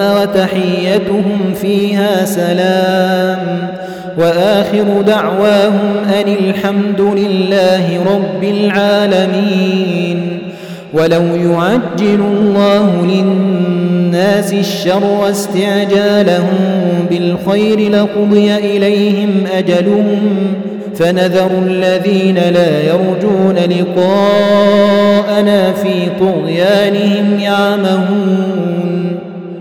وتحيتهم فيها سلام. وآخر دعواهم أن الحمد لله رب العالمين. ولو يعجل الله للناس الشر استعجالهم بالخير لقضي إليهم أجلهم. فنذر الذين لا يرجون لقاءنا في طغيانهم يعمهون.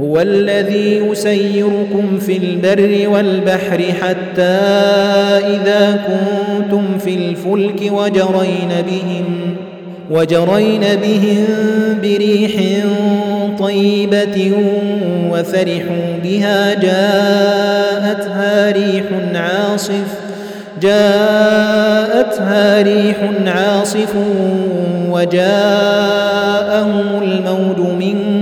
هو الذي يسيركم في البر والبحر حتى إذا كنتم في الفلك وجرين بهم وجرين بهم بريح طيبة وفرحوا بها جاءتها ريح عاصف جاءتها ريح عاصف وجاءهم الموج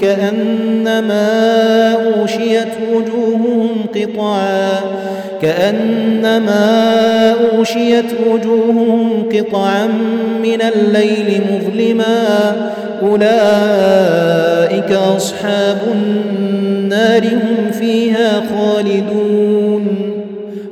كأنما أوشيت وجوههم قطعا كأنما أوشيت وجوههم قطعا من الليل مظلما. أولئك أصحاب النار هم فيها خالدون.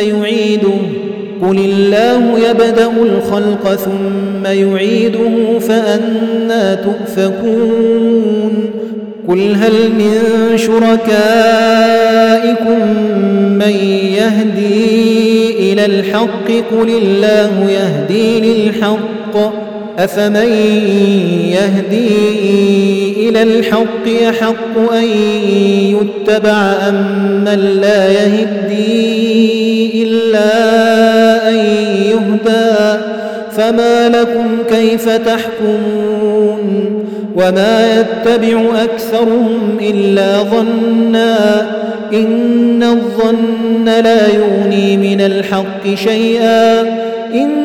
يعيده. قل الله يبدأ الخلق ثم يعيده فأنا تؤفكون. قل هل من شركائكم من يهدي إلى الحق؟ قل الله يهدي للحق. أفمن يهدي إلى الحق يحق أن يتبع أم من لا يهدي إلا أن يهدى فما لكم كيف تحكمون وما يتبع أكثرهم إلا ظنا إن الظن لا يغني من الحق شيئا إن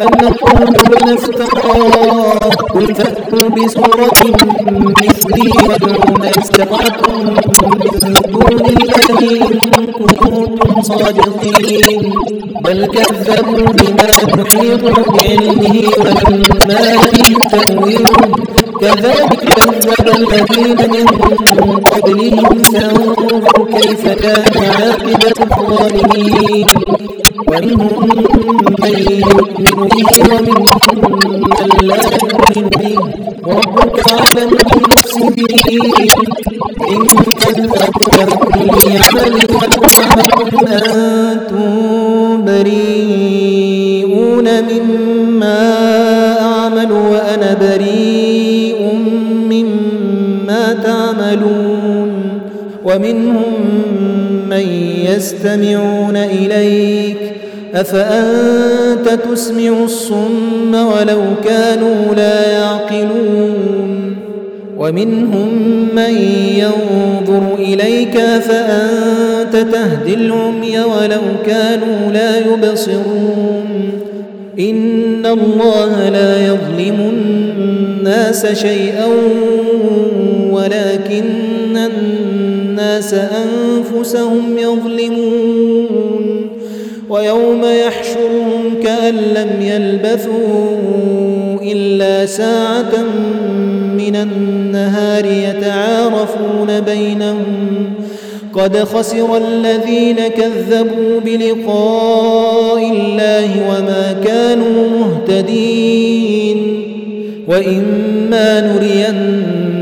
أم نقول افتراه قل فأتوا بسورة مثلي وادعوا من استطعتم من دون الله إن كنتم صادقين بل كذبوا بما تحيط بعلمه ولما تأويله كذلك كذب الذين من قبلهم فانظر كيف كان عاقبة الظالمين. ومنهم من يؤمن به ومنهم من لا يؤمن به ربك أعلم بالمفسدين إن أنتم بريئون مما أعمل وأنا بريء تعملون ومنهم من يستمعون إليك أفأنت تسمع الصم ولو كانوا لا يعقلون ومنهم من ينظر إليك فأنت تهدي العمي ولو كانوا لا يبصرون إن الله لا يظلم الناس شيئا ولكن الناس أنفسهم يظلمون ويوم يحشرهم كأن لم يلبثوا إلا ساعة من النهار يتعارفون بينهم قد خسر الذين كذبوا بلقاء الله وما كانوا مهتدين وإما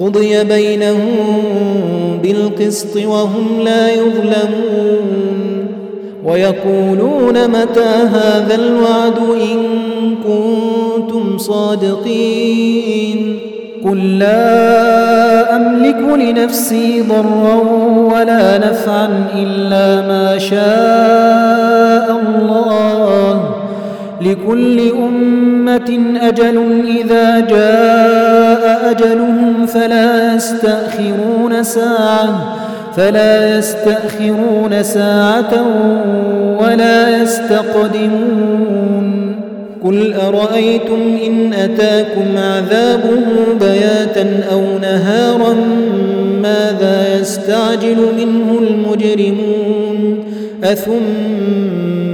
قضي بينهم بالقسط وهم لا يظلمون ويقولون متى هذا الوعد إن كنتم صادقين قل لا أملك لنفسي ضرا ولا نفعا إلا ما شاء الله لكل أمة أجل إذا جاء أجلهم فلا يستأخرون ساعة فلا يستأخرون ساعة ولا يستقدمون. قل أرأيتم إن أتاكم عذابه بياتا أو نهارا ماذا يستعجل منه المجرمون؟ أثم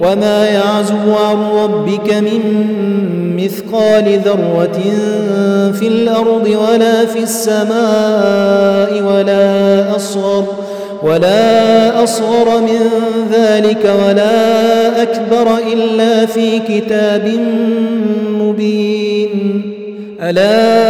وما يعزب عن ربك من مثقال ذرة في الأرض ولا في السماء ولا أصغر ولا أصغر من ذلك ولا أكبر إلا في كتاب مبين. ألا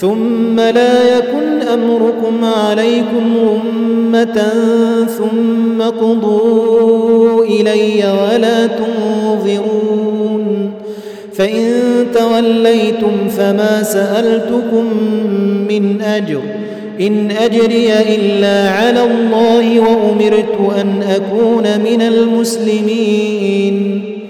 ثم لا يكن أمركم عليكم أمة ثم قضوا إلي ولا تنظرون. فإن توليتم فما سألتكم من أجر. إن أجري إلا على الله وأمرت أن أكون من المسلمين.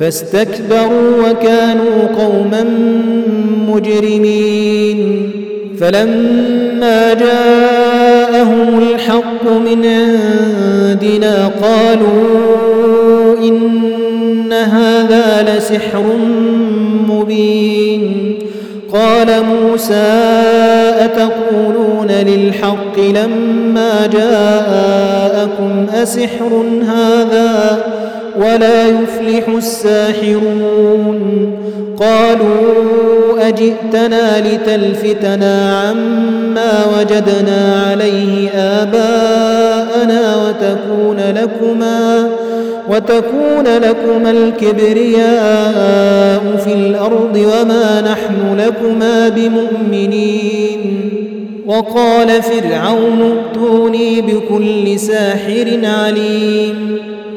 فاستكبروا وكانوا قوما مجرمين. فلما جاءهم الحق من عندنا قالوا إن هذا لسحر مبين. قال موسى أتقولون للحق لما جاءكم أسحر هذا ولا يفلح الساحرون. قالوا أجئتنا لتلفتنا عما وجدنا عليه آباءنا وتكون لكما وتكون لكما الكبرياء في الأرض وما نحن لكما بمؤمنين. وقال فرعون ائتوني بكل ساحر عليم.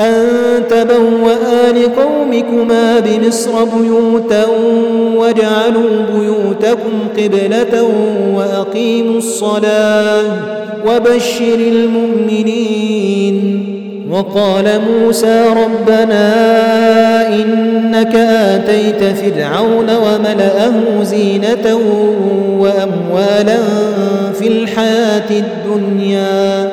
أن تبوأ لقومكما بمصر بيوتا واجعلوا بيوتكم قبلة وأقيموا الصلاة وبشر المؤمنين. وقال موسى ربنا إنك آتيت فرعون وملأه زينة وأموالا في الحياة الدنيا.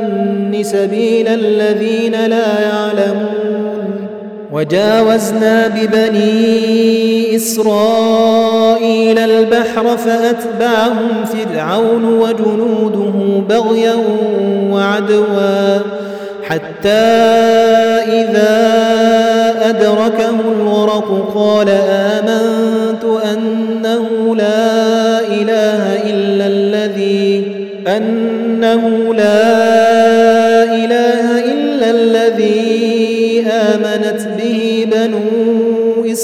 سبيل الذين لا يعلمون. وجاوزنا ببني إسرائيل البحر فأتبعهم فرعون وجنوده بغيا وعدوا حتى إذا أدركه الغرق قال آمنت أنه لا إله إلا الذي أنه لا إله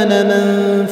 من